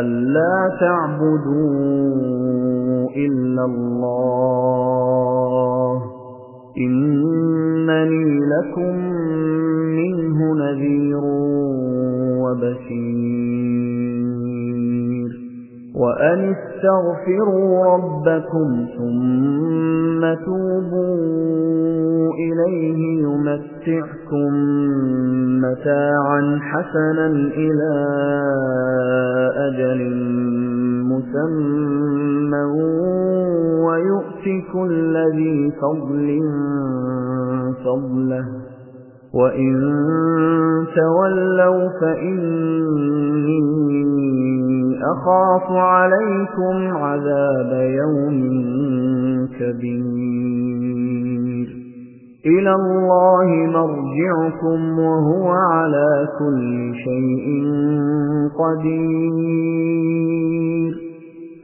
ألا تعبدوا إلا الله إنني لكم منه نذير وبشير وأن استغفروا ربكم ثم توبوا إليه يمتعكم متاعا حسنا إلى أجل مسمى ويؤتي كل ذي فضل فضله وإن تولوا فإني أخاف عليكم عذاب يوم كبير. إلى الله مرجعكم وهو على كل شيء قدير.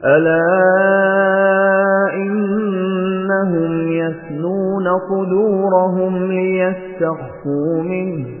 ألا إنهم يثنون صدورهم ليستخفوا منه.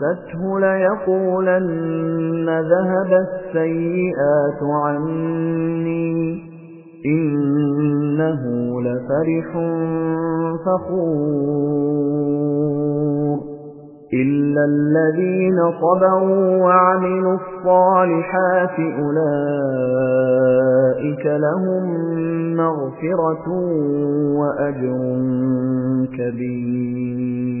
مسته ليقولن ذهب السيئات عني إنه لفرح فخور إلا الذين صبروا وعملوا الصالحات أولئك لهم مغفرة وأجر كبير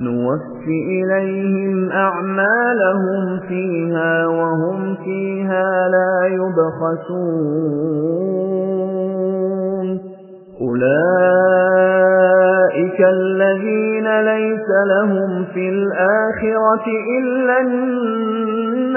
نوف إليهم أعمالهم فيها وهم فيها لا يبخسون أولئك الذين ليس لهم في الآخرة إلا النار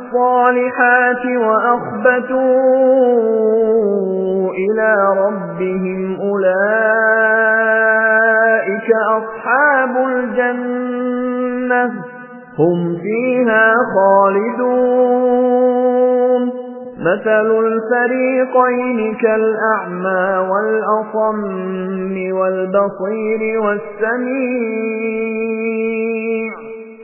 الصالحات وأخبتوا إلى ربهم أولئك أصحاب الجنة هم فيها خالدون. مثل الفريقين كالأعمى والأصم والبصير والسميع.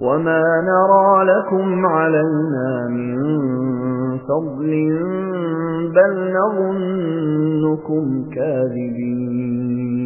وما نرى لكم علينا من فضل بل نظنكم كاذبين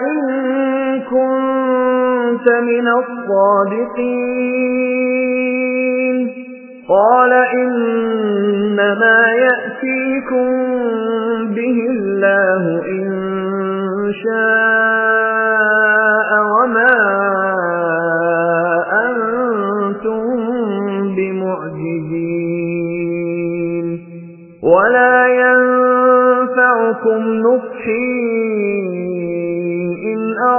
كنت من الصادقين. قال إنما يأتيكم به الله إن شاء وما أنتم بمعجزين. ولا ينفعكم نصحي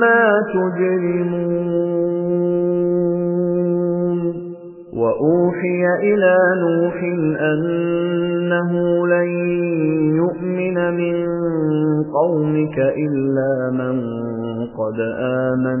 مما تجرمون. وأوحي إلى نوح أنه لن يؤمن من قومك إلا من قد آمن.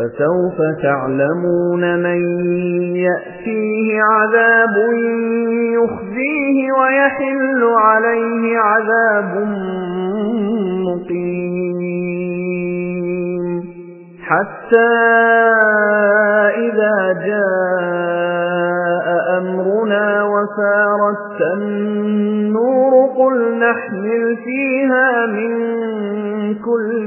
فسوف تعلمون من يأتيه عذاب يخزيه ويحل عليه عذاب مقيم. حتى إذا جاء أمرنا وفارت النور قل نحمل فيها من كل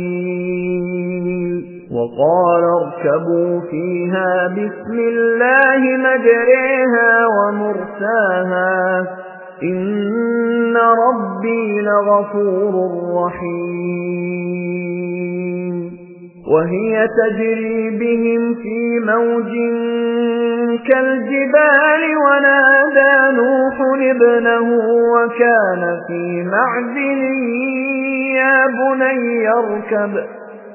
وقال اركبوا فيها بسم الله مجريها ومرساها. إن ربي لغفور رحيم. وهي تجري بهم في موج كالجبال ونادى نوح ابنه وكان في معدل يا بني اركب.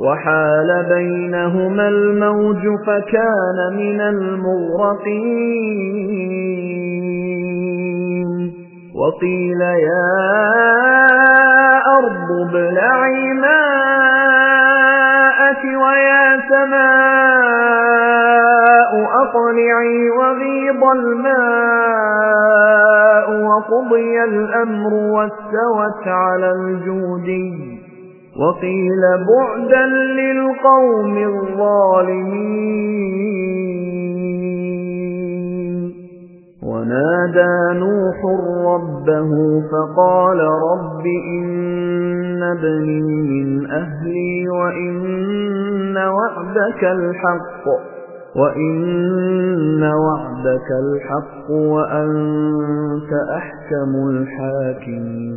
وحال بينهما الموج فكان من المغرقين. وقيل يا أرض ابلعي ماءك ويا سماء أقلعي وغيض الماء وقضي الأمر واستوت على الجودي. وقيل بعدا للقوم الظالمين. ونادى نوح ربه فقال رب إن ابني من أهلي وإن وعدك الحق وإن وعدك الحق وأنت أحكم الحاكمين.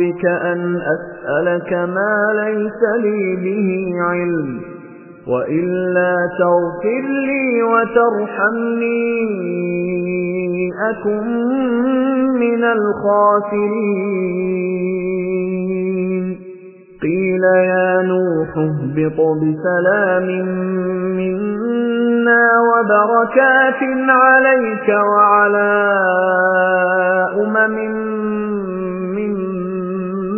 بك أن أسألك ما ليس لي به علم وإلا تغفر لي وترحمني أكن من الخاسرين. قيل يا نوح اهبط بسلام منا وبركات عليك وعلى أمم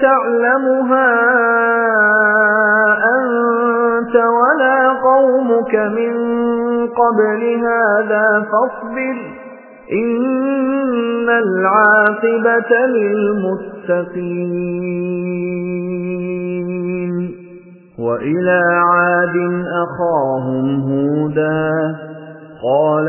تعلمها أنت ولا قومك من قبل هذا فاصبر إن العاقبة للمتقين وإلى عاد أخاهم هودا قال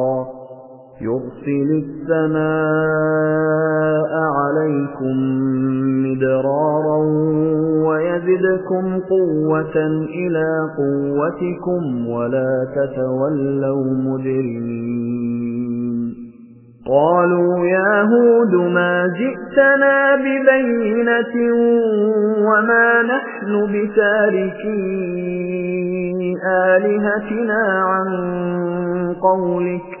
يرسل السماء عليكم مدرارا ويزدكم قوة إلى قوتكم ولا تتولوا مجرمين قالوا يا هود ما جئتنا ببينة وما نحن بتاركي آلهتنا عن قولك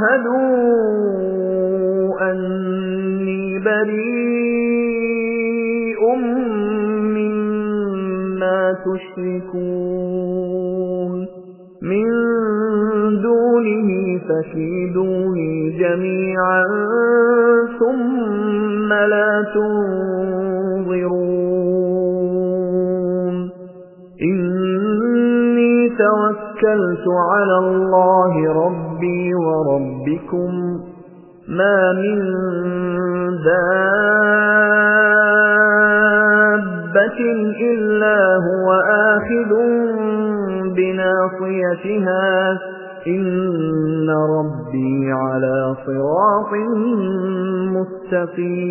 واشهدوا أني بريء مما تشركون. من دونه فكيدوني جميعا ثم لا تنظرون. إني توكلت على الله ربي وربكم ما من دابة إلا هو آخذ بناصيتها. إن ربي على صراط مستقيم.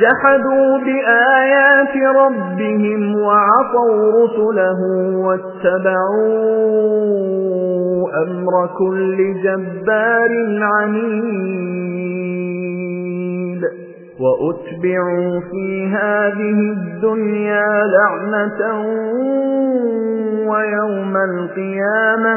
جحدوا بآيات ربهم وعصوا رسله واتبعوا أمر كل جبار عنيد. وأتبعوا في هذه الدنيا لعنة ويوم القيامة.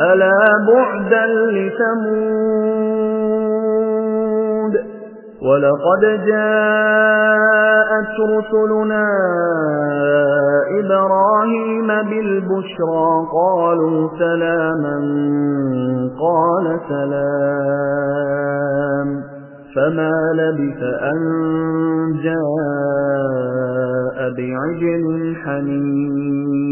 أَلَا بُعْدًا لِثَمُودَ وَلَقَدْ جَاءَتْ رُسُلُنَا إِبْرَاهِيمَ بِالْبُشْرَىٰ قَالُوا سَلَامًا قَالَ سَلَامٌ فَمَا لَبِثَ أَن جَاءَ بِعِجْلٍ حَنِيذٍ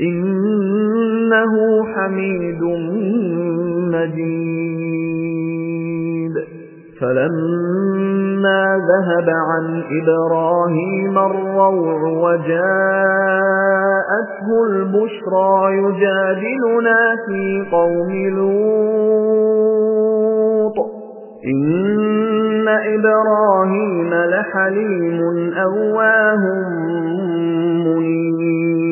إِنَّهُ حَمِيدٌ مَّجِيدٌ. فَلَمَّا ذَهَبَ عَنْ إِبْرَاهِيمَ الرَّوْعُ وَجَاءَتْهُ الْبُشْرَىٰ يُجَادِلُنَا فِي قَوْمِ لُوطٍ. إِنَّ إِبْرَاهِيمَ لَحَلِيمٌ أَوَّاهٌ مُّنِيبٌ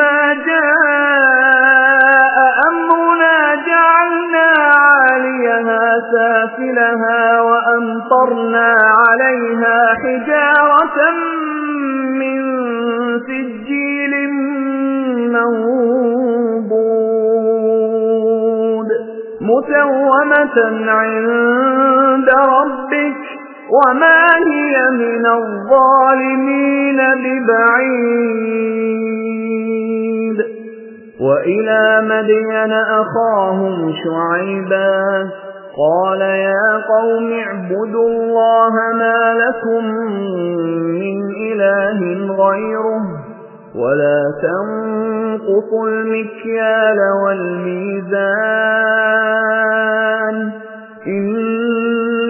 فلما جاء أمرنا جعلنا عاليها سافلها وأمطرنا عليها حجارة من سجيل منضود مسومة عند ربك وما هي من الظالمين ببعيد وإلى مدين أخاهم شعيبا قال يا قوم اعبدوا الله ما لكم من إله غيره ولا تنقصوا المكيال والميزان إني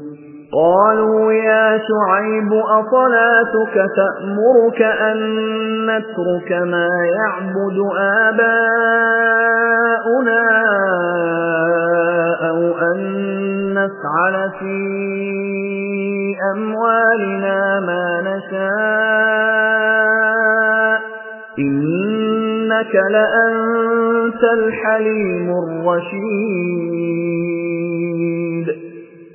قالوا يا شعيب أصلاتك تأمرك أن نترك ما يعبد آباؤنا أو أن نفعل في أموالنا ما نشاء. إنك لأنت الحليم الرشيد.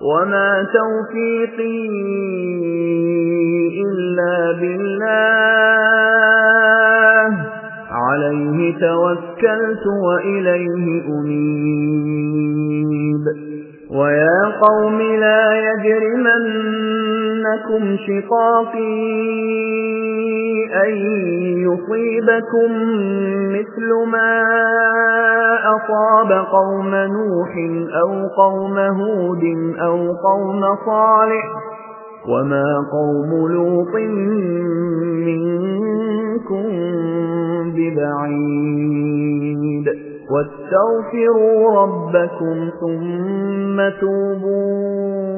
وَمَا تَوْفِيقِي إِلَّا بِاللَّهِ عَلَيْهِ تَوَكَّلْتُ وَإِلَيْهِ أُنِيبُ وَيَا قَوْمِ لَا يَجْرِمَنَّكُمْ شِقَاقِي أَن يُصِيبَكُم مِّثْلُ مَا أَصَابَ قَوْمَ نُوحٍ أَوْ قَوْمَ هُودٍ أَوْ قَوْمَ صَالِحٍ وَمَا قَوْمُ لُوطٍ مِّنكُم بِبَعِيدٍ وَاسْتَغْفِرُوا رَبَّكُمْ ثُمَّ تُوبُوا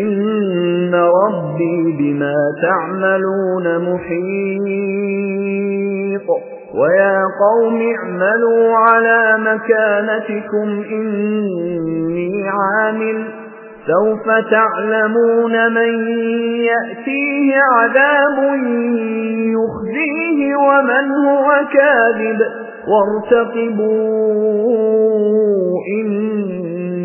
إِنَّ رَبِّي بِمَا تَعْمَلُونَ مُحِيطٌ وَيَا قَوْمِ اعْمَلُوا عَلَى مَكَانَتِكُمْ إِنِّي عَامِلٌ سَوْفَ تَعْلَمُونَ مَن يَأْتِيهِ عَذَابٌ يُخْزِيهِ وَمَنْ هُوَ كَاذِبٌ وَارْتَقِبُوا إِنِّي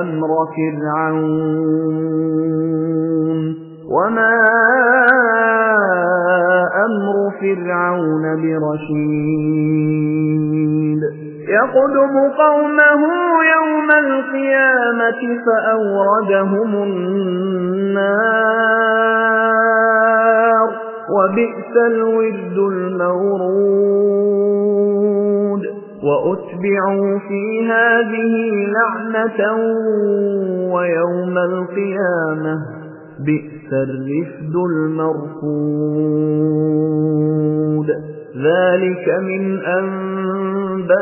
أَمْرَ فِرْعَوْنَ وَمَا أَمْرُ فِرْعَوْنَ بِرَشِيدٍ يَقْدُمُ قَوْمَهُ يَوْمَ الْقِيَامَةِ فَأَوْرَدَهُمُ النَّارَ وَبِئْسَ الْوِرْدُ الْمَوْرُودُ. وَأُتْبِعُوا فِي هَٰذِهِ لَعْنَةً وَيَوْمَ الْقِيَامَةِ بِئْسَ الرِّفْدُ الْمَرْفُودُ. ذَلِكَ مِنْ أَنبَاءِ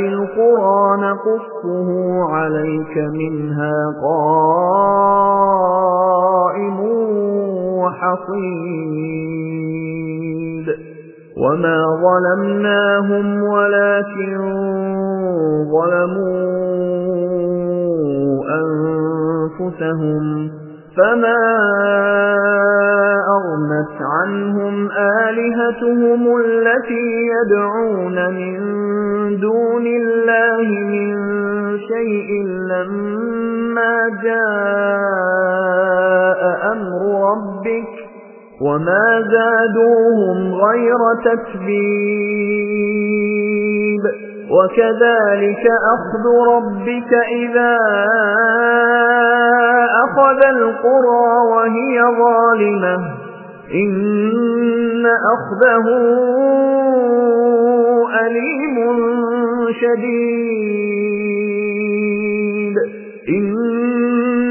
الْقُرَىٰ نَقُصُّهُ عَلَيْكَ مِنْهَا قَائِمٌ وَحَصِيدٌ. وَمَا ظَلَمْنَاهُمْ وَلَٰكِن ظَلَمُوا أَنفُسَهُمْ فَمَا أَغْنَتْ عَنْهُمْ آلِهَتُهُمُ الَّتِي يَدْعُونَ مِن دُونِ اللَّهِ مِن شَيْءٍ لَّمَّا جَاءَ أَمْرُ رَبِّكَ وَمَا زَادُوهُمْ غَيْرَ تَتْبِيبٍ وَكَذَلِكَ أَخْذُ رَبِّكَ إِذَا أَخَذَ الْقُرَىٰ وَهِيَ ظَالِمَةٌ إِنَّ أَخْذَهُ أَلِيمٌ شَدِيدٌ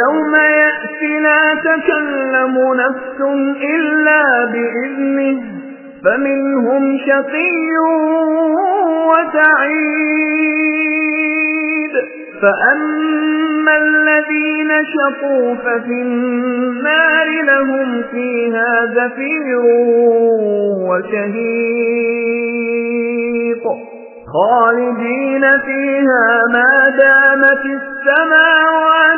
يوم يأتي لا تكلم نفس إلا بإذنه فمنهم شقي وسعيد. فأما الذين شقوا ففي النار لهم فيها زفير وشهيق خالدين فيها ما دامت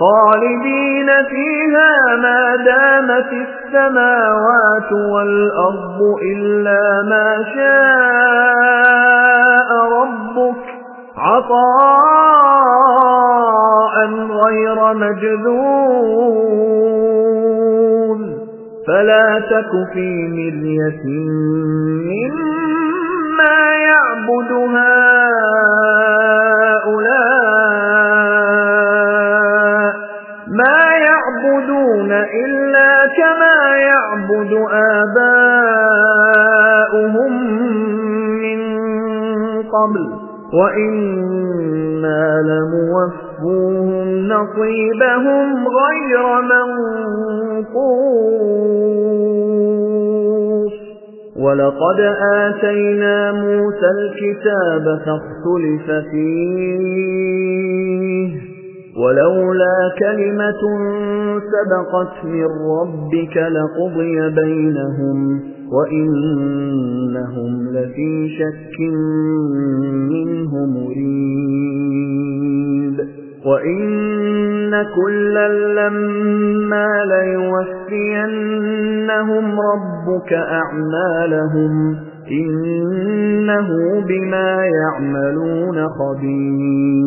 خالدين فيها ما دامت السماوات والأرض إلا ما شاء ربك عطاء غير مجذون فلا تك في مرية مما يعبد هؤلاء يعبد آباؤهم من قبل وإنا لموفوهم نصيبهم غير منقوص. ولقد آتينا موسى الكتاب فاختلف فيه. ولولا كلمة سبقت من ربك لقضي بينهم وإنهم لفي شك منه مريد وإن كلا لما ليوفينهم ربك أعمالهم إنه بما يعملون خبير.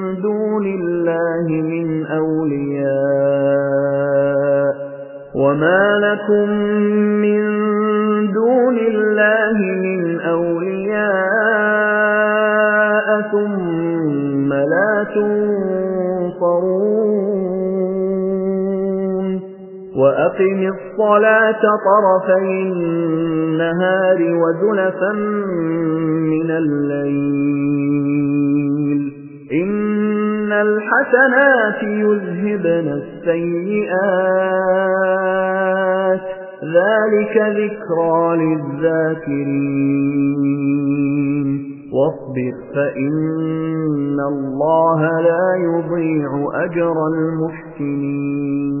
دون الله من أولياء وما لكم من دون الله من أولياء ثم لا تنصرون وأقم الصلاة طرفي النهار وزلفا من الليل إن الحسنات يذهبن السيئات ذلك ذكرى للذاكرين واصبر فإن الله لا يضيع أجر المحسنين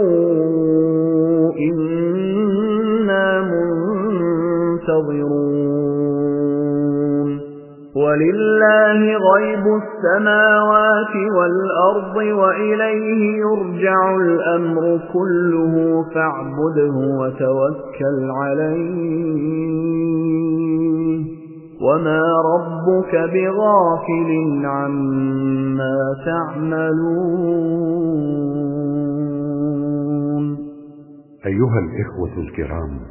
منتظرون ولله غيب السماوات والأرض وإليه يرجع الأمر كله. فاعبده وتوكل عليه. وما ربك بغافل عما تعملون. أيها الإخوة الكرام